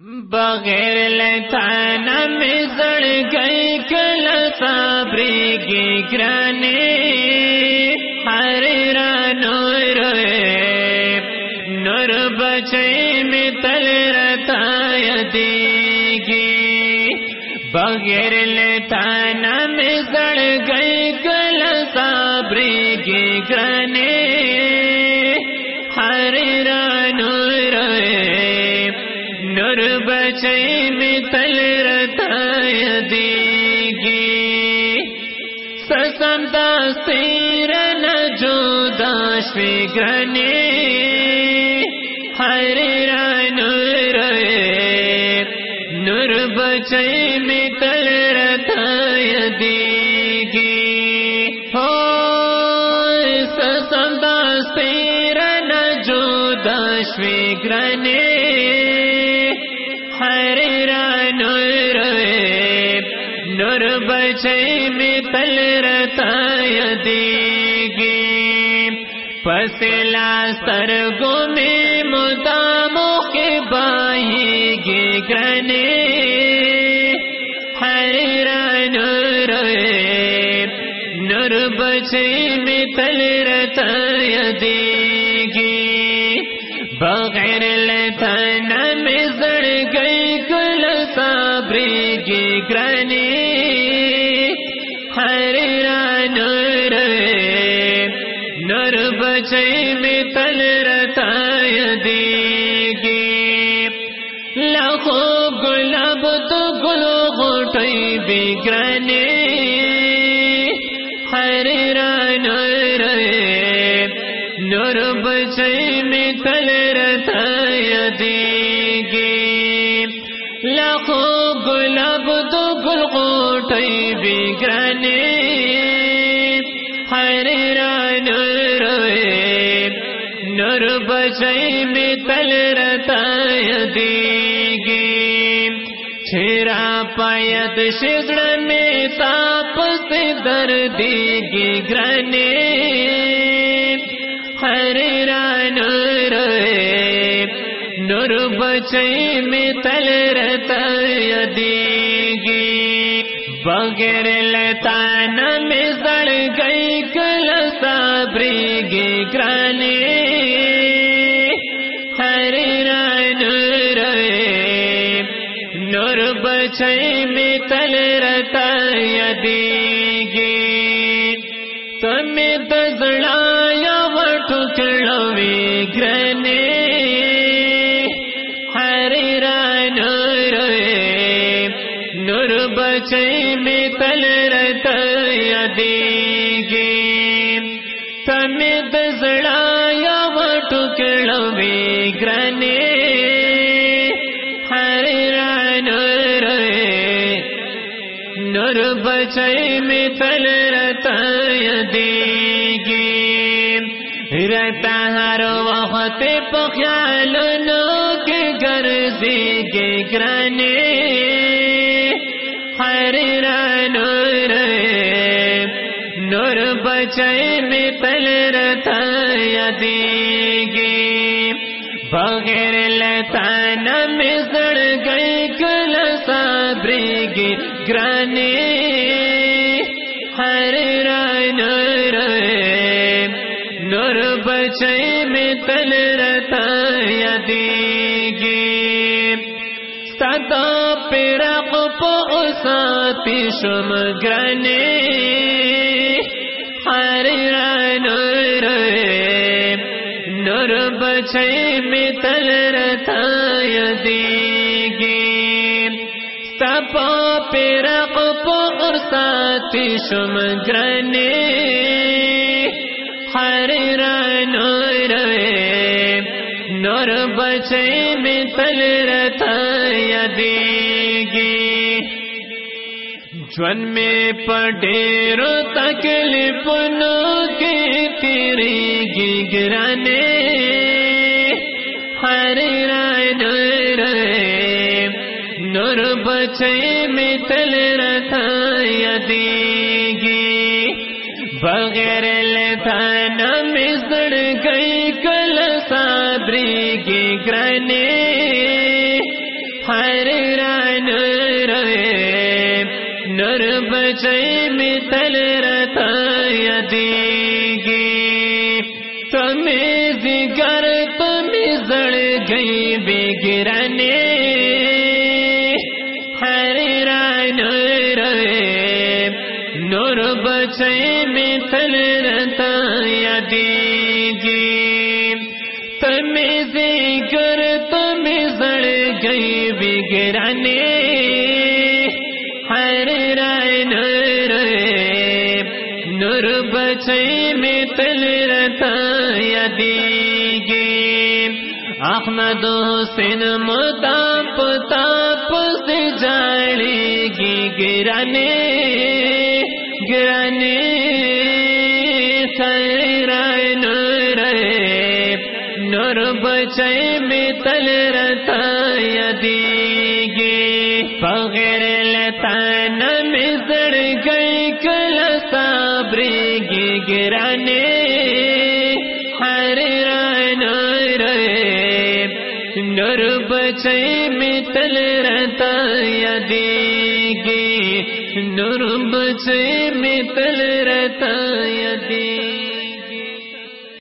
بغیر لتانا میں زڑ گئی کل صابری کی گرانے، ہر نور نور بچے میں تل رتا دیگی بغیر لتانا میں زڑ گئی کل صابری کی گرانے دستیر نجو داش گنے ہر نور نور بچے میں تل رتا دیگی ہو سسم دستیر نجو داش گنے بچے میں تل رتا دیگی پسلا سرگو میں مداموں کے بائی گے گرنے ہر نور نور بچے میں تل رتا دیگی بغیر لتن میں زڑ گئی کل صابری کی گرانی ہر نور نور بچے میں تل رتا دیگی لاکھوں گلاب تو گلو گوٹئی بگرنے ہر نور نور بچے میں تل رتا دیگی لاکھوں گلاب تو گل گوٹئی بگرنے میں تل دیگی چھرا پایت شگڑ میں تاپ سے در دیگی گرنے ہر نور نور بچے میں تل رتا دیگی۔ بغیر لتان میں زڑ گئی، کل صابری گی گرانے۔ دیگی تمہیں دزڑایا وٹو کڑوی گرنے۔ ہر نور نور بچے میں تل رتا دیگی تمہیں دزڑایا وٹو کڑوی گرنے۔ نور بچے میں تل رتا دیگی رتا ہر وقت پخیال کے گھر دیگی گرانے۔ ہر نور نور بچے میں تل رتا دیگی بغیر لتان میں زڑ گئی کل صابری گی۔ گرانے ہر نور نور بچے میں تل رتا دیگی ستا پیرق پو ساتی شم گرانے ہر نور نور بچے میں تل رتا دیگی سپا پیرق پور ساتی شم گرنے ہر نور نور بچے میں تل رتا دیگی جن میں پڈیر تکلیف نو کے تیری گی گرانے بچے میں تل رتا دیگی۔ بغیر لتان میں گئی کل صابری کی گرنے ہر ران رے نر بچے میں تل رتا یدیگی تمہیں ذکر تم زڑ گئی بے تمہیں ذکر تم زڑ گئی بے گرنے ہر ران رے، نور بچے میں تل رتا یدیگی احمد حسین مداپ تاپ سے جاڑی گی گرانے گرانے۔ نور بچے میں تل رتا یدیگی بغیر لتان میں زڑ گئی کل صابری گی گرانے۔ ہر ران رے۔ نور بچے میں تل رتا یدیگی نور بچے میں تل رتا یدیگی